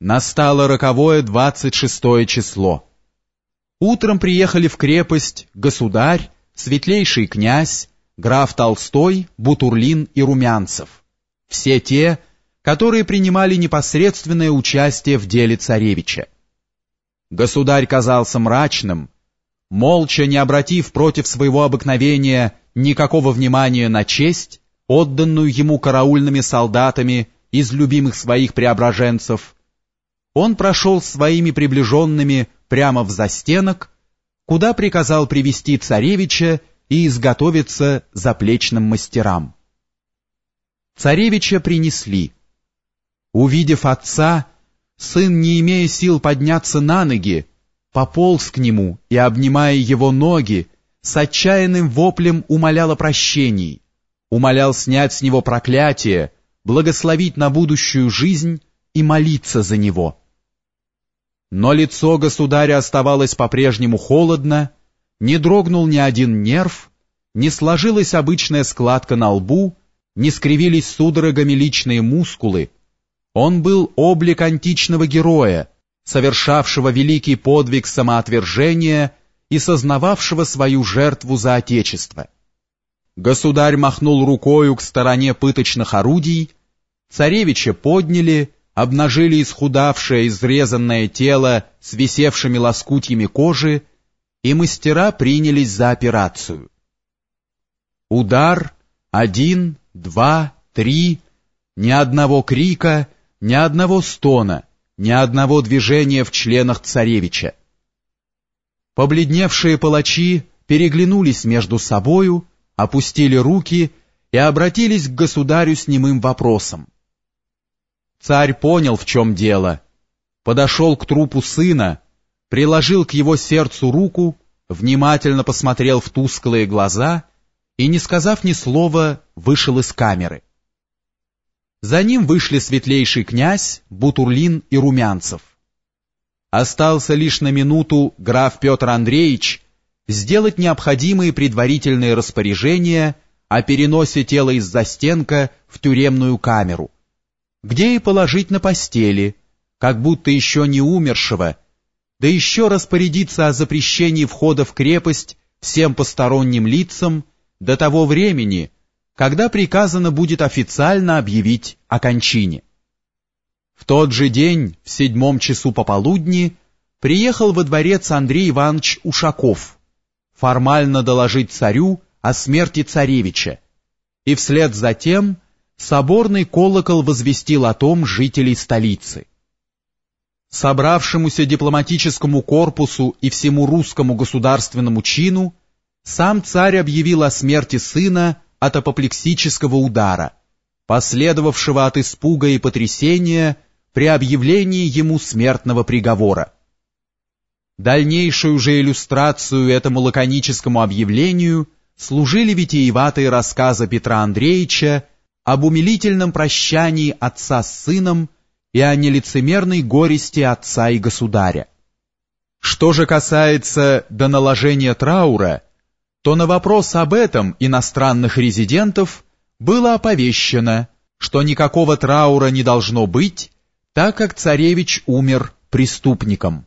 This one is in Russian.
Настало роковое двадцать шестое число. Утром приехали в крепость государь, светлейший князь, граф Толстой, Бутурлин и Румянцев. Все те, которые принимали непосредственное участие в деле царевича. Государь казался мрачным, молча не обратив против своего обыкновения никакого внимания на честь, отданную ему караульными солдатами из любимых своих преображенцев, он прошел своими приближенными прямо в застенок, куда приказал привести царевича и изготовиться заплечным мастерам. Царевича принесли. Увидев отца, сын, не имея сил подняться на ноги, пополз к нему и, обнимая его ноги, с отчаянным воплем умолял о прощении, умолял снять с него проклятие, благословить на будущую жизнь и молиться за него. Но лицо государя оставалось по-прежнему холодно, не дрогнул ни один нерв, не сложилась обычная складка на лбу, не скривились судорогами личные мускулы. Он был облик античного героя, совершавшего великий подвиг самоотвержения и сознававшего свою жертву за Отечество. Государь махнул рукою к стороне пыточных орудий, царевича подняли, обнажили исхудавшее, изрезанное тело с висевшими лоскутьями кожи, и мастера принялись за операцию. Удар, один, два, три, ни одного крика, ни одного стона, ни одного движения в членах царевича. Побледневшие палачи переглянулись между собою, опустили руки и обратились к государю с немым вопросом. Царь понял, в чем дело, подошел к трупу сына, приложил к его сердцу руку, внимательно посмотрел в тусклые глаза и, не сказав ни слова, вышел из камеры. За ним вышли светлейший князь, Бутурлин и Румянцев. Остался лишь на минуту граф Петр Андреевич сделать необходимые предварительные распоряжения о переносе тела из застенка в тюремную камеру, где и положить на постели, как будто еще не умершего, да еще распорядиться о запрещении входа в крепость всем посторонним лицам до того времени, когда приказано будет официально объявить о кончине. В тот же день, в седьмом часу пополудни, приехал во дворец Андрей Иванович Ушаков формально доложить царю о смерти царевича, и вслед за тем соборный колокол возвестил о том жителей столицы. Собравшемуся дипломатическому корпусу и всему русскому государственному чину сам царь объявил о смерти сына от апоплексического удара, последовавшего от испуга и потрясения при объявлении ему смертного приговора. Дальнейшую же иллюстрацию этому лаконическому объявлению служили витиеватые рассказы Петра Андреевича об умилительном прощании отца с сыном и о нелицемерной горести отца и государя. Что же касается до наложения траура, то на вопрос об этом иностранных резидентов было оповещено, что никакого траура не должно быть, так как царевич умер преступником.